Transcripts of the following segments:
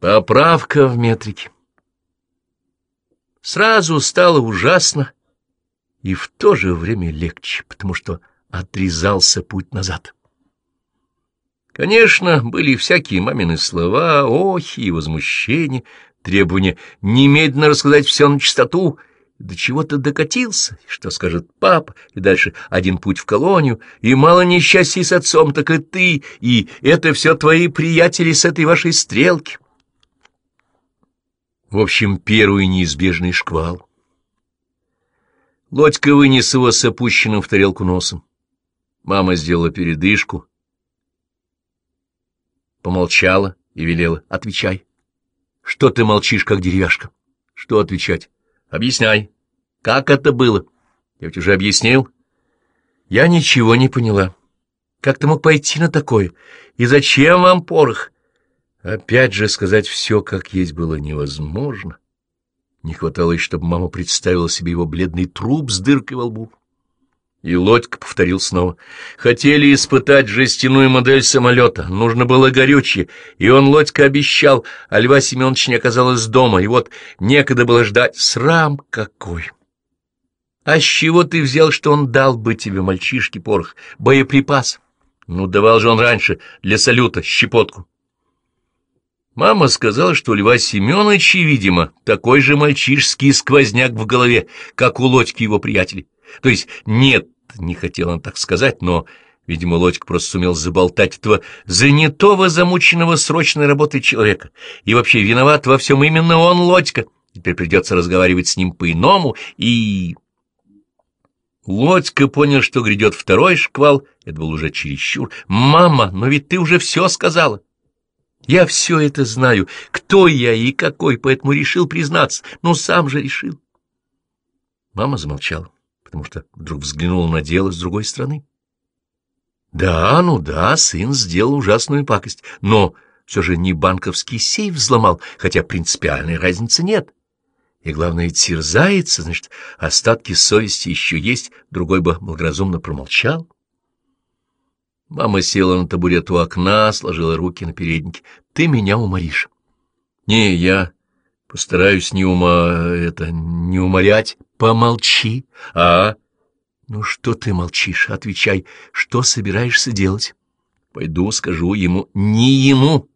Поправка в метрике. Сразу стало ужасно и в то же время легче, потому что отрезался путь назад. Конечно, были всякие мамины слова, охи и возмущения, требования немедленно рассказать все на чистоту, до чего-то докатился, что скажет папа, и дальше один путь в колонию, и мало несчастья с отцом, так и ты, и это все твои приятели с этой вашей стрелки. В общем, первый неизбежный шквал. Лодька вынес его с опущенным в тарелку носом. Мама сделала передышку, помолчала и велела «Отвечай». «Что ты молчишь, как деревяшка?» «Что отвечать?» «Объясняй. Как это было?» «Я ведь уже объяснил». «Я ничего не поняла. Как ты мог пойти на такое? И зачем вам порох?» Опять же сказать все, как есть, было невозможно. Не хватало, чтобы мама представила себе его бледный труп с дыркой во лбу. И Лодька повторил снова. Хотели испытать жестяную модель самолета. Нужно было горючее. И он, Лодька, обещал, а Льва Семеновича не оказалось дома. И вот некогда было ждать. Срам какой! А с чего ты взял, что он дал бы тебе, мальчишке, порох, боеприпас? Ну, давал же он раньше для салюта щепотку. Мама сказала, что у Льва Семеновича, видимо, такой же мальчишский сквозняк в голове, как у Лодьки его приятелей. То есть нет, не хотел он так сказать, но, видимо, Лодька просто сумел заболтать этого занятого, замученного срочной работой человека. И вообще виноват во всем именно он, Лодька. Теперь придется разговаривать с ним по-иному, и... Лодька понял, что грядет второй шквал, это был уже чересчур. «Мама, но ведь ты уже все сказала!» Я все это знаю, кто я и какой, поэтому решил признаться, но сам же решил. Мама замолчала, потому что вдруг взглянула на дело с другой стороны. Да, ну да, сын сделал ужасную пакость, но все же не банковский сейф взломал, хотя принципиальной разницы нет. И главное, терзается, значит, остатки совести еще есть, другой бы благоразумно промолчал. Мама села на табурет у окна, сложила руки на переднике. — Ты меня уморишь. — Не, я постараюсь не ума... это... не уморять. Помолчи. — А? — Ну что ты молчишь? Отвечай, что собираешься делать? — Пойду скажу ему. — Не ему,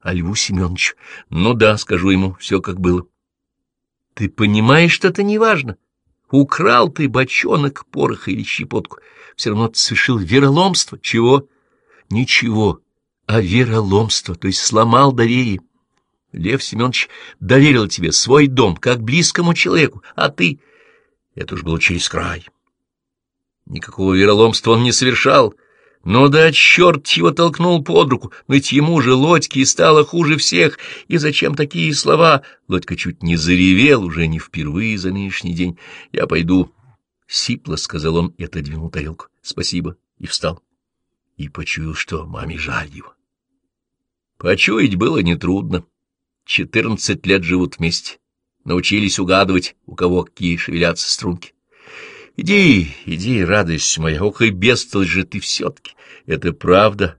а Льву Семеновичу. — Ну да, скажу ему все, как было. — Ты понимаешь, что это неважно? Украл ты бочонок пороха или щепотку — все равно ты совершил вероломство. Чего? Ничего, а вероломство, то есть сломал доверие. Лев Семенович доверил тебе свой дом, как близкому человеку, а ты... Это уж было через край. Никакого вероломства он не совершал, но да черт его толкнул под руку, ведь ему же Лодьке стало хуже всех, и зачем такие слова? Лодька чуть не заревел, уже не впервые за нынешний день. Я пойду Сипло сказал он и отодвинул тарелку. Спасибо. И встал. И почуял, что маме жаль его. Почуять было нетрудно. Четырнадцать лет живут вместе. Научились угадывать, у кого какие шевелятся струнки. Иди, иди, радость моя, ох и бестолочь же ты все-таки. Это правда?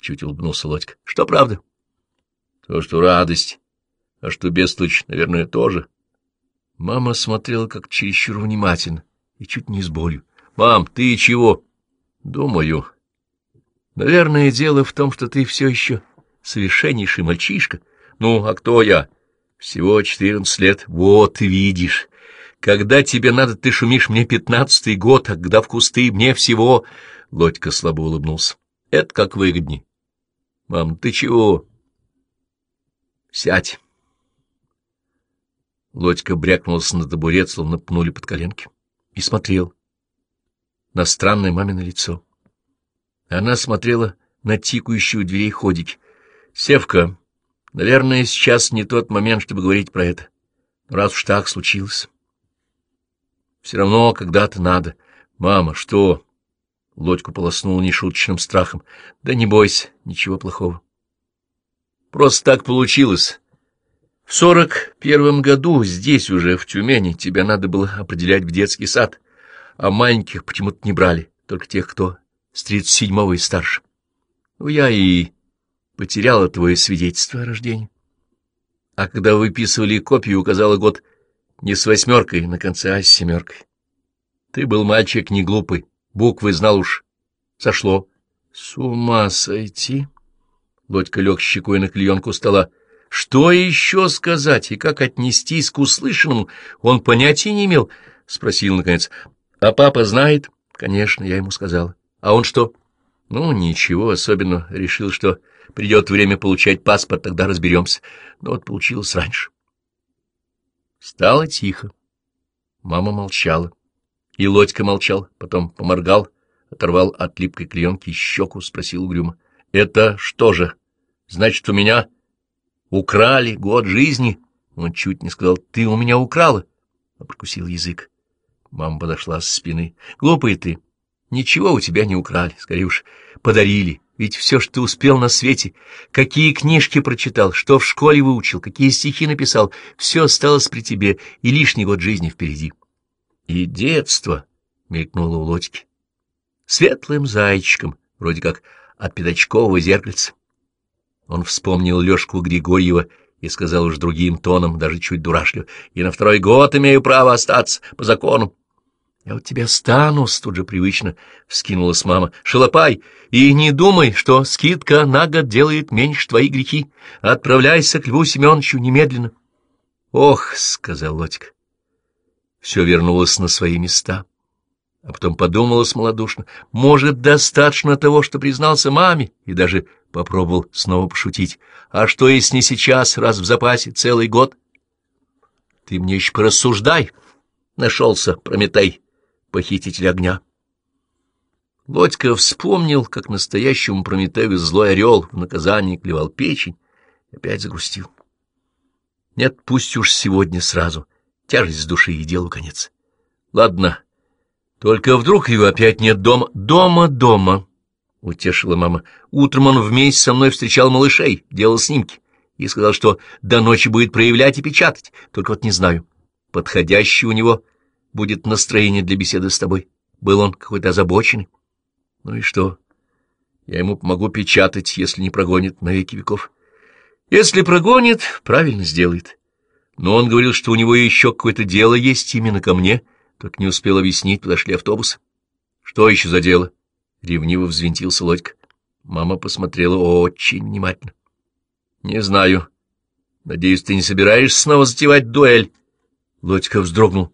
Чуть улыбнулся Лодька. Что правда? То, что радость, а что бестолочь, наверное, тоже. Мама смотрела как чересчур внимательно и чуть не с болью. — Мам, ты чего? — Думаю. — Наверное, дело в том, что ты все еще совершеннейший мальчишка. Ну, а кто я? Всего четырнадцать лет. Вот, видишь. Когда тебе надо, ты шумишь мне пятнадцатый год, а когда в кусты мне всего... Лодька слабо улыбнулся. Это как выгодней. Мам, ты чего? Сядь. Лодька брякнулся на табурет, словно пнули под коленки и смотрел на странное мамино лицо. Она смотрела на тикающую дверей ходики. «Севка, наверное, сейчас не тот момент, чтобы говорить про это. Раз уж так случилось. Все равно когда-то надо. Мама, что?» Лодьку полоснул нешуточным страхом. «Да не бойся, ничего плохого. Просто так получилось. В сорок первом году здесь уже, в Тюмени, тебя надо было определять в детский сад, а маленьких почему-то не брали, только тех, кто с тридцать седьмого и старше. Ну, я и потеряла твое свидетельство о рождении. А когда выписывали копию, указала год не с восьмеркой на конце, а с семеркой. Ты был мальчик не глупый, буквы знал уж. Сошло. С ума сойти! Лодька лег щекой на клеенку стола. Что еще сказать и как отнестись к услышанному, он понятия не имел, — спросил наконец. — А папа знает? — Конечно, я ему сказала. — А он что? — Ну, ничего особенного. Решил, что придет время получать паспорт, тогда разберемся. Но вот получилось раньше. Стало тихо. Мама молчала. И Лодька молчал, потом поморгал, оторвал от липкой клеенки щеку, спросил угрюмо. — Это что же? Значит, у меня украли год жизни? Он чуть не сказал, — Ты у меня украла? А прокусил язык. Мама подошла с спины. — Глупый ты. Ничего у тебя не украли, скорее уж подарили. Ведь все, что ты успел на свете, какие книжки прочитал, что в школе выучил, какие стихи написал, все осталось при тебе, и лишний год жизни впереди. — И детство, — мелькнуло у Лодьки, — светлым зайчиком, вроде как от пятачкового зеркальца. Он вспомнил Лёшку Григорьева и сказал уж другим тоном, даже чуть дурашливо, «И на второй год имею право остаться по закону». «Я вот тебя станусь», — тут же привычно вскинулась мама. «Шалопай, и не думай, что скидка на год делает меньше твои грехи. Отправляйся к Льву Семеновичу немедленно». «Ох», — сказал Лотик. Все вернулось на свои места. А потом подумала смолодушно, может, достаточно того, что признался маме, и даже попробовал снова пошутить. А что, если не сейчас, раз в запасе, целый год? Ты мне еще порассуждай. Нашелся Прометей, похититель огня. Лодька вспомнил, как настоящему Прометею злой орел в наказании клевал печень, опять загрустил. Нет, пусть уж сегодня сразу. Тяжесть с души и делу конец. Ладно, только вдруг его опять нет дома. Дома, дома, — утешила мама. Утром он вместе со мной встречал малышей, делал снимки и сказал, что до ночи будет проявлять и печатать. Только вот не знаю, подходящее у него будет настроение для беседы с тобой. Был он какой-то озабоченный. Ну и что? Я ему помогу печатать, если не прогонит на веки веков. Если прогонит, правильно сделает. Но он говорил, что у него еще какое-то дело есть именно ко мне — только не успел объяснить, подошли автобусы. Что еще за дело? Ревниво взвинтился Лодька. Мама посмотрела очень внимательно. Не знаю. Надеюсь, ты не собираешься снова затевать дуэль? Лодька вздрогнул.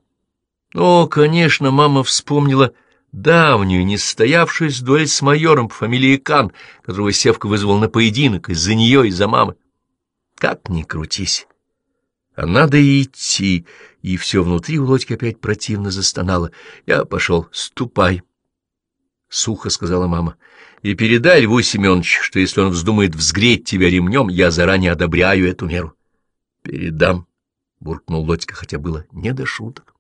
О, конечно, мама вспомнила давнюю, несостоявшуюся дуэль с майором по фамилии Кан, которого Севка вызвал на поединок из-за нее, из-за мамы. Как ни крутись. А надо идти, и все внутри у Лодьки опять противно застонало. Я пошел, ступай. Сухо сказала мама. И передай Льву Семеновичу, что если он вздумает взгреть тебя ремнем, я заранее одобряю эту меру. Передам, буркнул Лодька, хотя было не до шуток.